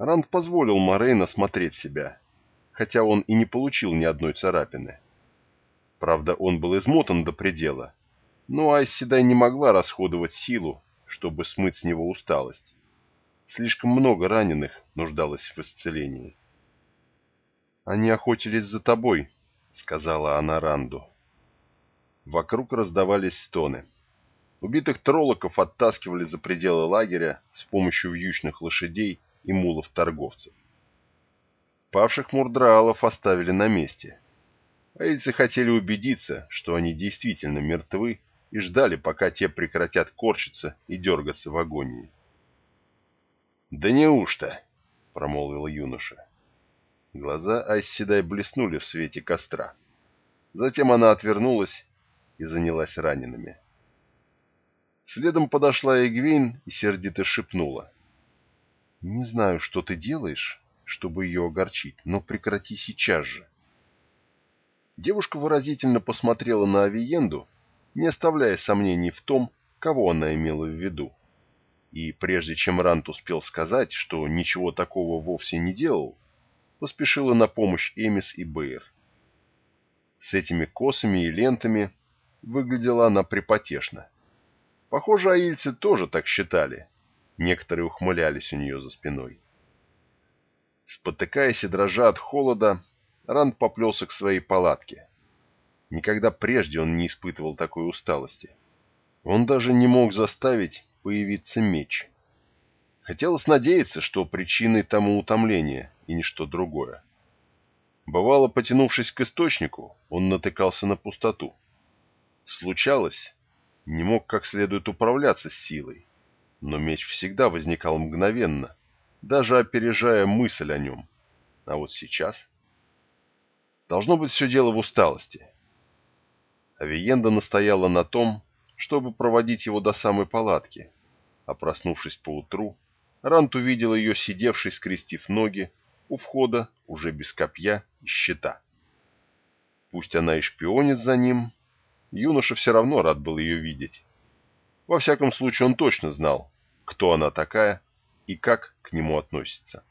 Ранд позволил Морейн осмотреть себя, хотя он и не получил ни одной царапины. Правда, он был измотан до предела, но Айсседай не могла расходовать силу, чтобы смыть с него усталость. Слишком много раненых нуждалось в исцелении. «Они охотились за тобой», — сказала она Ранду. Вокруг раздавались стоны. Убитых троллоков оттаскивали за пределы лагеря с помощью вьючных лошадей и мулов-торговцев. Павших мурдраалов оставили на месте. Аильцы хотели убедиться, что они действительно мертвы, и ждали, пока те прекратят корчиться и дергаться в агонии. «Да неужто?» — промолвил юноша. Глаза Айсседай блеснули в свете костра. Затем она отвернулась и занялась ранеными. Следом подошла Эгвейн и сердито шепнула. «Не знаю, что ты делаешь, чтобы ее огорчить, но прекрати сейчас же». Девушка выразительно посмотрела на Авиенду, не оставляя сомнений в том, кого она имела в виду. И прежде чем Рант успел сказать, что ничего такого вовсе не делал, поспешила на помощь Эмис и Бэйр. С этими косами и лентами выглядела она припотешно. Похоже, аильцы тоже так считали. Некоторые ухмылялись у нее за спиной. Спотыкаясь и дрожа от холода, Ранд поплелся к своей палатке. Никогда прежде он не испытывал такой усталости. Он даже не мог заставить появиться меч. Хотелось надеяться, что причиной тому утомление и ничто другое. Бывало, потянувшись к источнику, он натыкался на пустоту. Случалось, не мог как следует управляться с силой, но меч всегда возникал мгновенно, даже опережая мысль о нем. А вот сейчас... Должно быть все дело в усталости. Авиенда настояла на том, чтобы проводить его до самой палатки, а проснувшись поутру, Рант увидел ее сидевшей, скрестив ноги, у входа, уже без копья и щита. Пусть она и шпионит за ним, юноша все равно рад был ее видеть. Во всяком случае, он точно знал, кто она такая и как к нему относится.